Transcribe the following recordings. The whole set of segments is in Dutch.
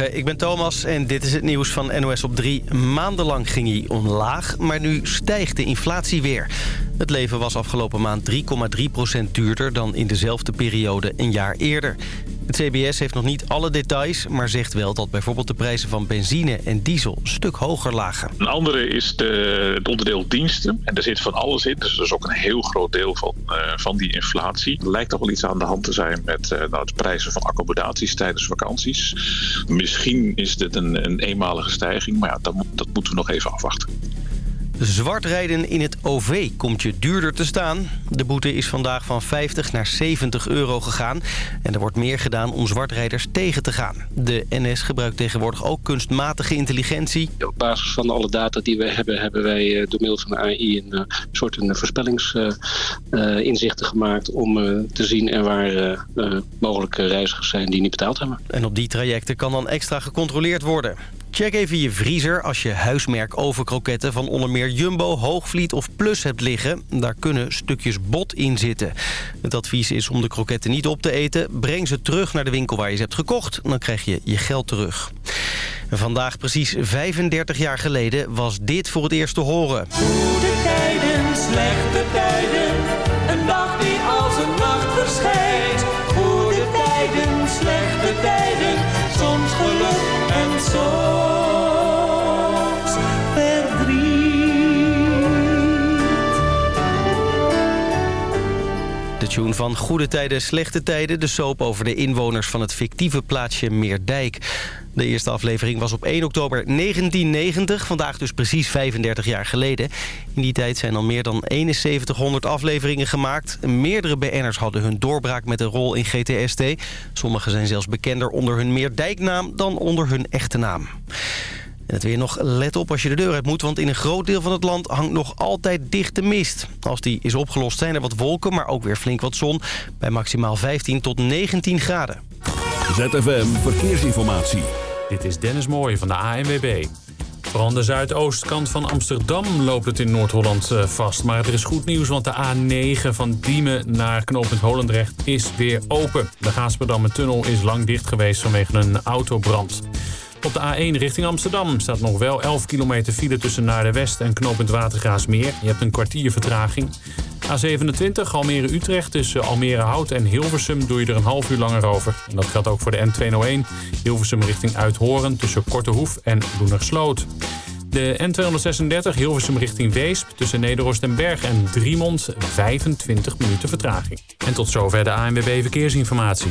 Ik ben Thomas en dit is het nieuws van NOS op 3. Maandenlang ging hij omlaag, maar nu stijgt de inflatie weer. Het leven was afgelopen maand 3,3% duurder dan in dezelfde periode een jaar eerder. Het CBS heeft nog niet alle details, maar zegt wel dat bijvoorbeeld de prijzen van benzine en diesel een stuk hoger lagen. Een andere is de, het onderdeel diensten. En daar zit van alles in, dus dat is ook een heel groot deel van, uh, van die inflatie. Er lijkt toch wel iets aan de hand te zijn met uh, nou, de prijzen van accommodaties tijdens vakanties. Misschien is dit een, een eenmalige stijging, maar ja, dat, dat moeten we nog even afwachten. Zwart rijden in het OV komt je duurder te staan. De boete is vandaag van 50 naar 70 euro gegaan. En er wordt meer gedaan om zwartrijders tegen te gaan. De NS gebruikt tegenwoordig ook kunstmatige intelligentie. Op basis van alle data die we hebben... hebben wij door middel van de AI een uh, soort een voorspellingsinzichten uh, gemaakt... om te zien en waar mogelijke reizigers zijn die niet betaald hebben. En op die trajecten kan dan extra gecontroleerd worden. Check even je vriezer als je huismerk overkroketten van onder meer Jumbo, Hoogvliet of Plus hebt liggen. Daar kunnen stukjes bot in zitten. Het advies is om de kroketten niet op te eten. Breng ze terug naar de winkel waar je ze hebt gekocht. Dan krijg je je geld terug. Vandaag precies 35 jaar geleden was dit voor het eerst te horen. Goede tijden, slechte tijden, van Goede Tijden, Slechte Tijden. De soap over de inwoners van het fictieve plaatsje Meerdijk. De eerste aflevering was op 1 oktober 1990. Vandaag dus precies 35 jaar geleden. In die tijd zijn al meer dan 7100 afleveringen gemaakt. Meerdere BN'ers hadden hun doorbraak met een rol in GTST. Sommigen zijn zelfs bekender onder hun Meerdijknaam dan onder hun echte naam. En het weer nog, let op als je de deur uit moet... want in een groot deel van het land hangt nog altijd dichte mist. Als die is opgelost zijn er wat wolken, maar ook weer flink wat zon... bij maximaal 15 tot 19 graden. ZFM Verkeersinformatie. Dit is Dennis Mooij van de ANWB. Vooral aan de zuidoostkant van Amsterdam loopt het in Noord-Holland vast. Maar er is goed nieuws, want de A9 van Diemen naar knooppunt Holendrecht is weer open. De Gaasperdamme-tunnel is lang dicht geweest vanwege een autobrand. Op de A1 richting Amsterdam staat nog wel 11 kilometer file tussen naar de West en knooppunt Watergraasmeer. Je hebt een kwartier vertraging. A27 Almere-Utrecht tussen Almere-Hout en Hilversum doe je er een half uur langer over. En dat geldt ook voor de N201 Hilversum richting Uithoren tussen Kortehoef en Loenersloot. De N236 Hilversum richting Weesp tussen Nederhorst en Berg en Driemond 25 minuten vertraging. En tot zover de ANWB Verkeersinformatie.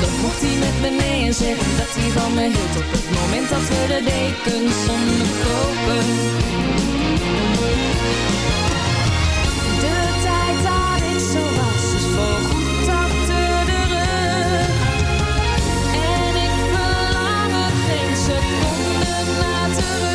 dan mocht hij met me mee en zeggen dat hij van me hield Op het moment dat we de dekens onderkopen De tijd dat ik zo was is voorgoed achter En ik verlang er geen seconde terug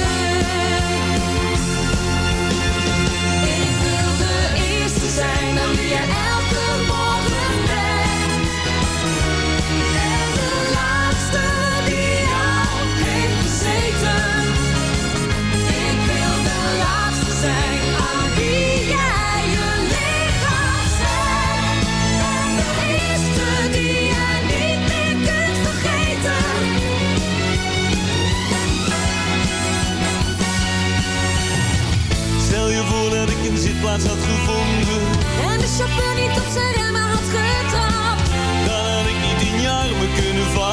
zitplaats had gevonden. En de chauffeur niet op zijn remmen had getrapt. Dan had ik niet in je armen kunnen vallen.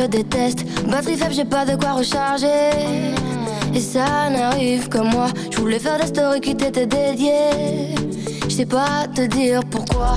je déteste. Batterie faible, j'ai pas de quoi recharger. Et ça n'arrive que moi. Je voulais faire des story qui t'était dédiée. Je sais pas te dire pourquoi.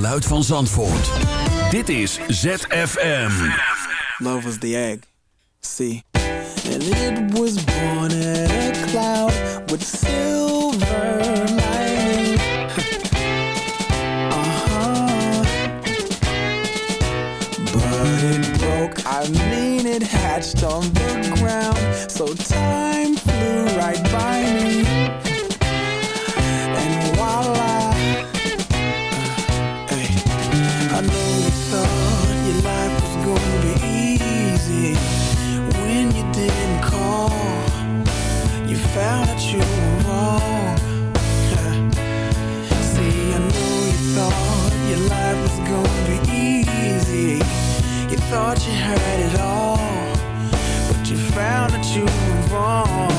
geluid van Zandvoort. Dit is ZFM. Love was the egg. See. And it was born in a cloud with silver lining. uh -huh. But it broke, I mean it hatched on the ground. So time flew right by me. thought you had it all, but you found that you were wrong.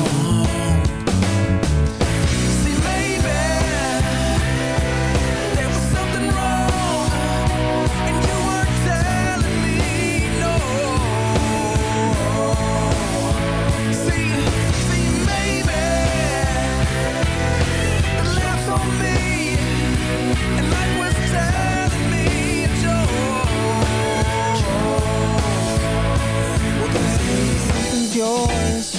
yours,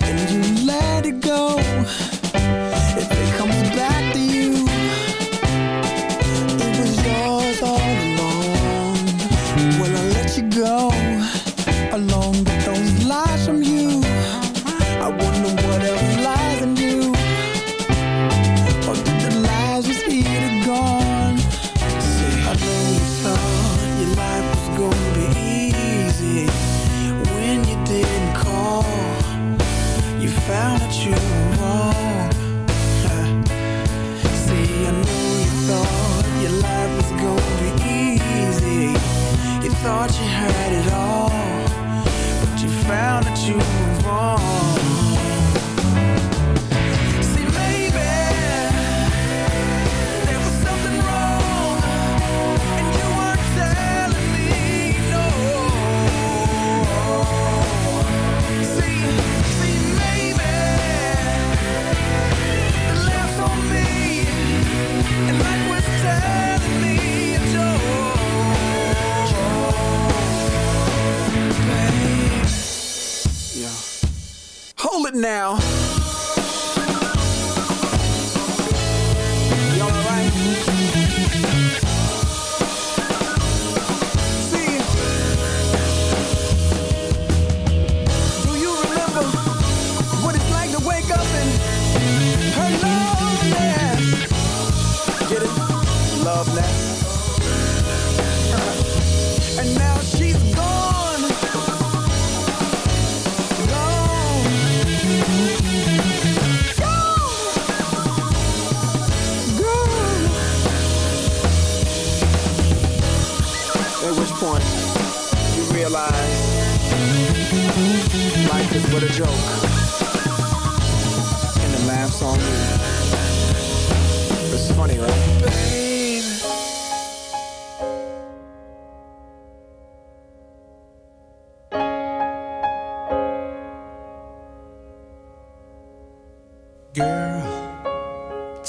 and you let it go.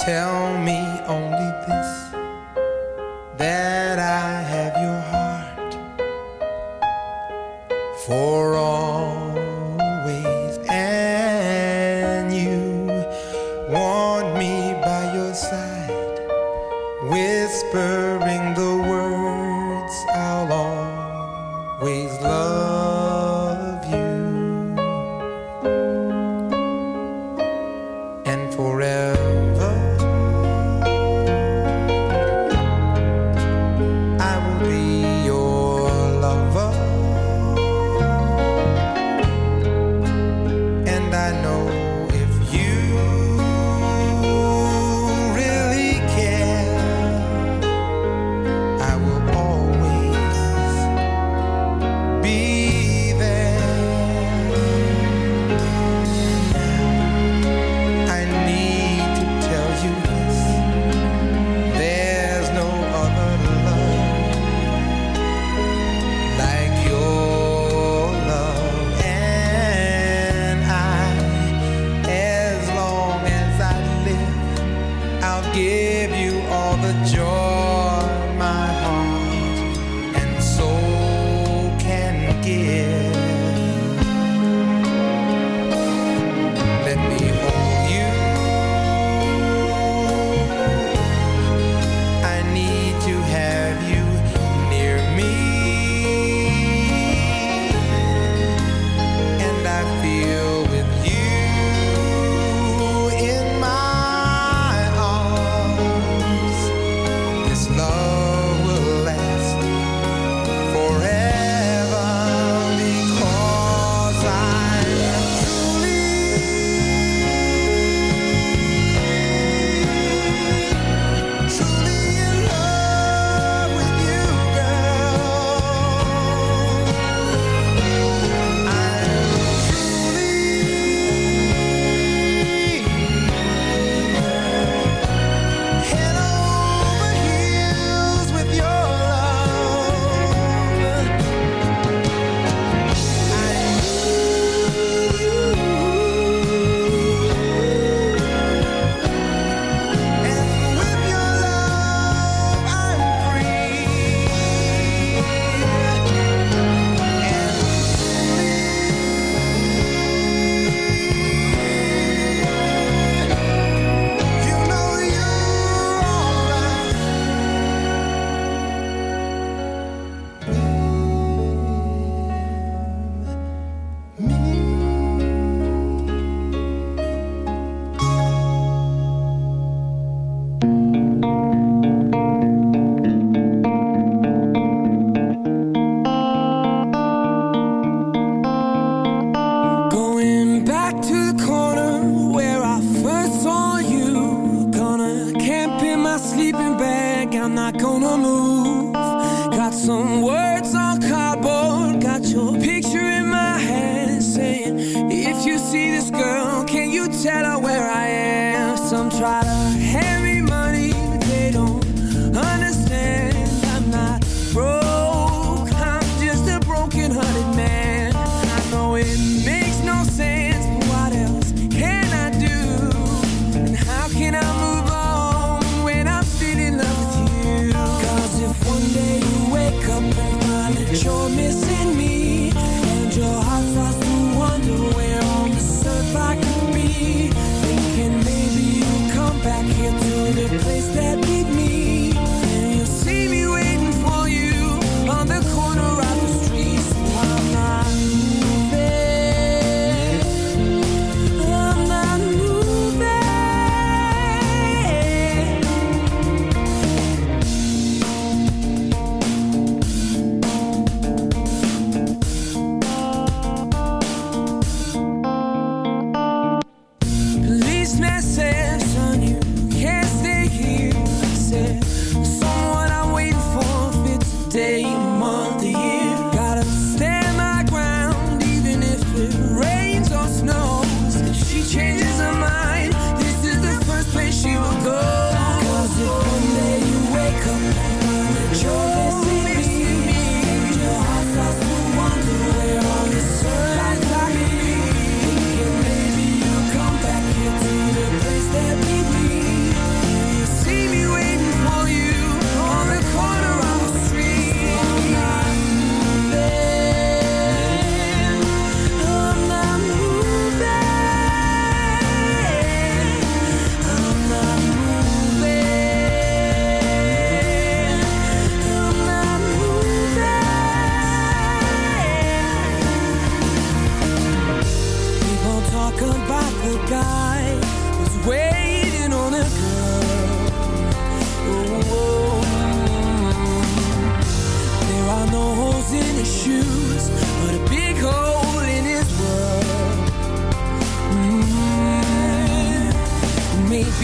tell me only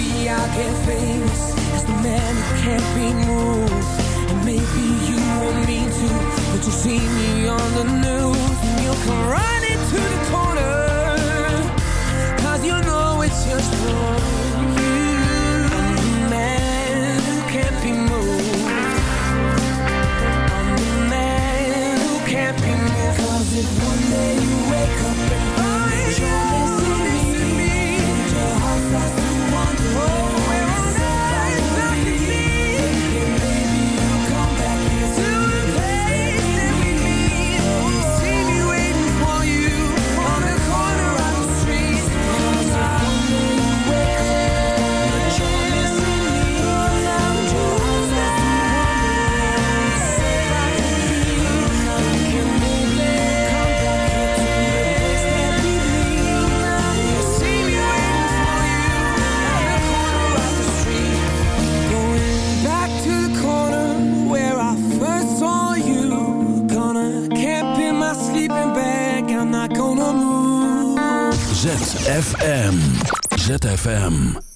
Maybe I'll get famous as the man who can't be moved. And maybe you won't mean to, but you'll see me on the news and you'll come right. ZFM. ZFM.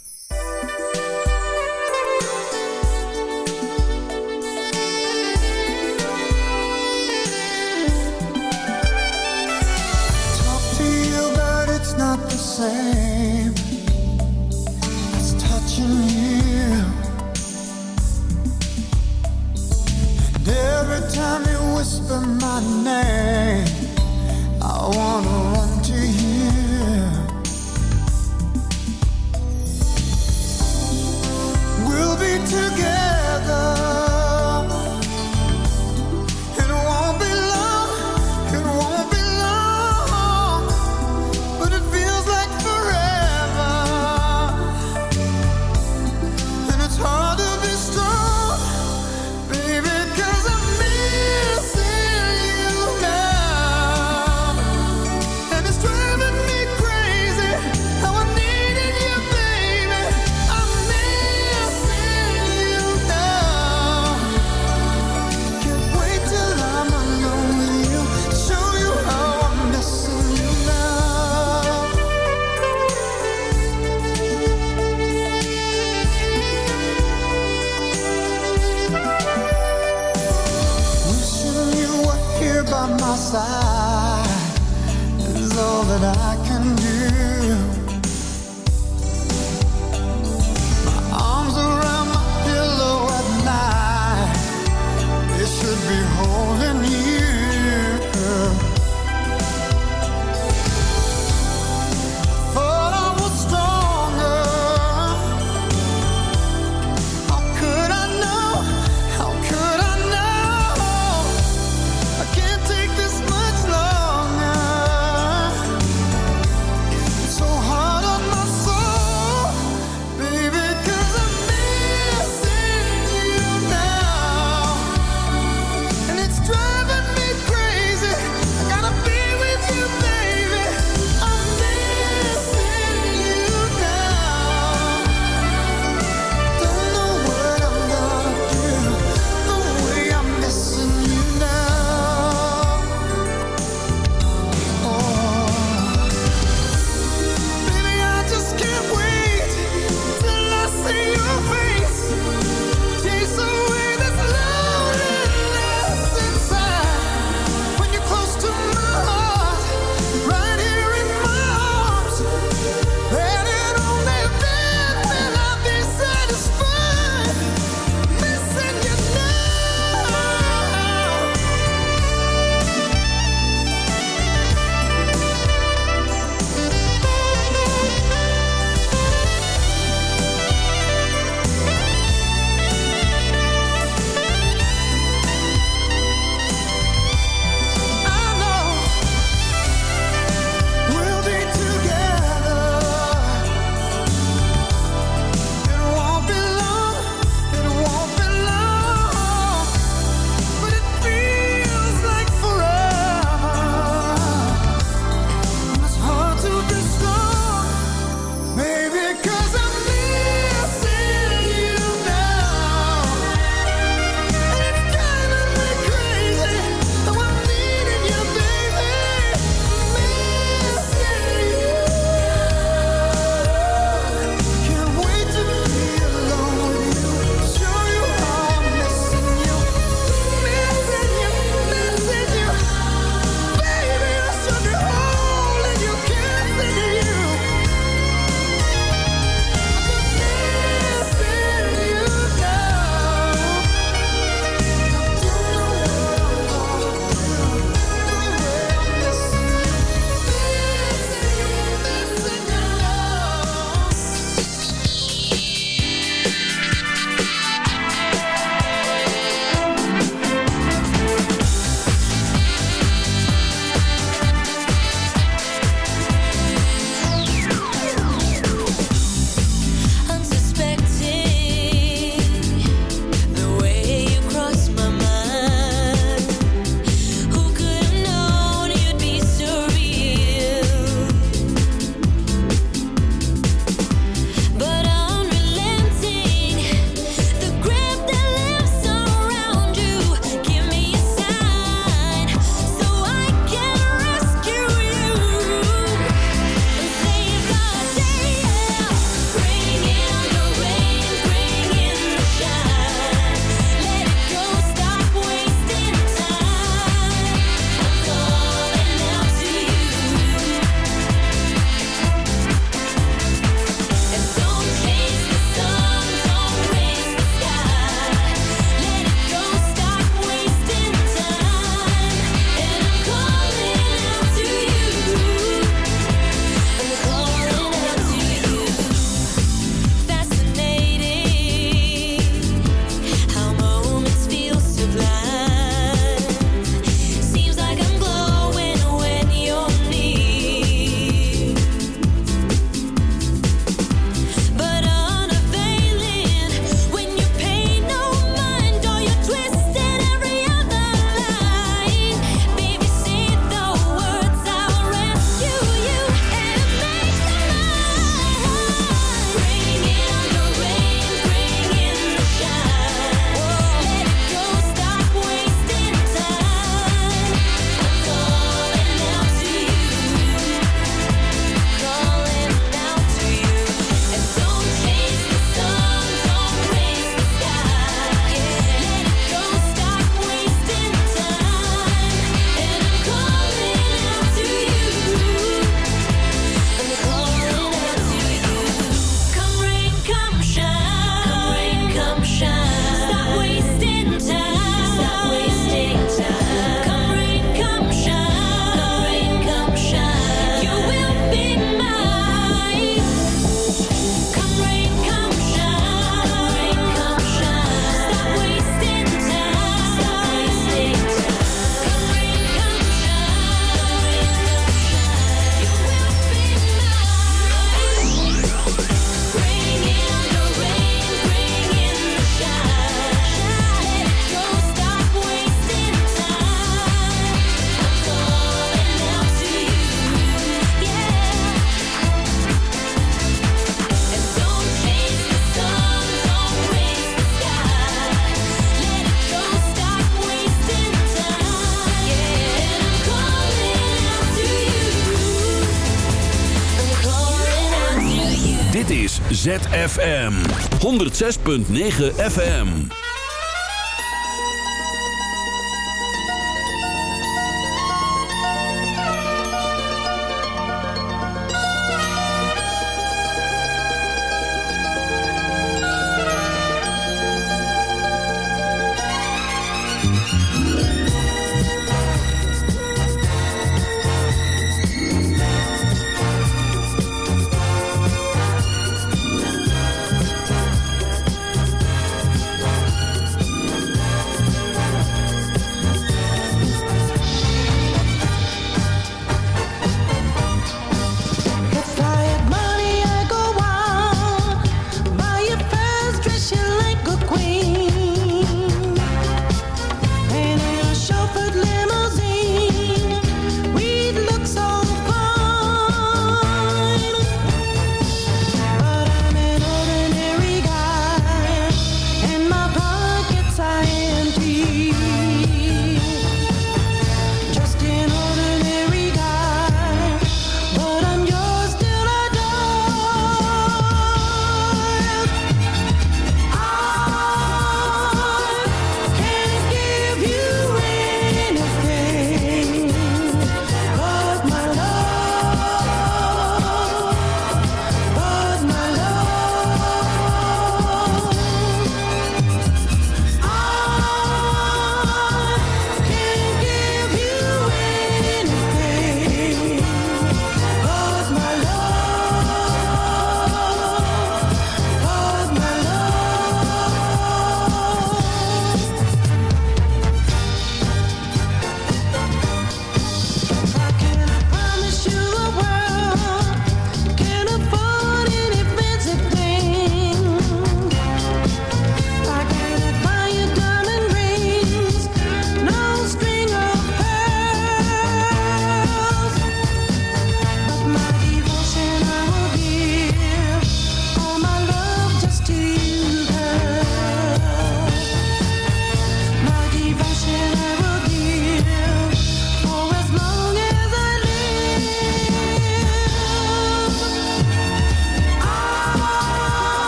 106.9 FM.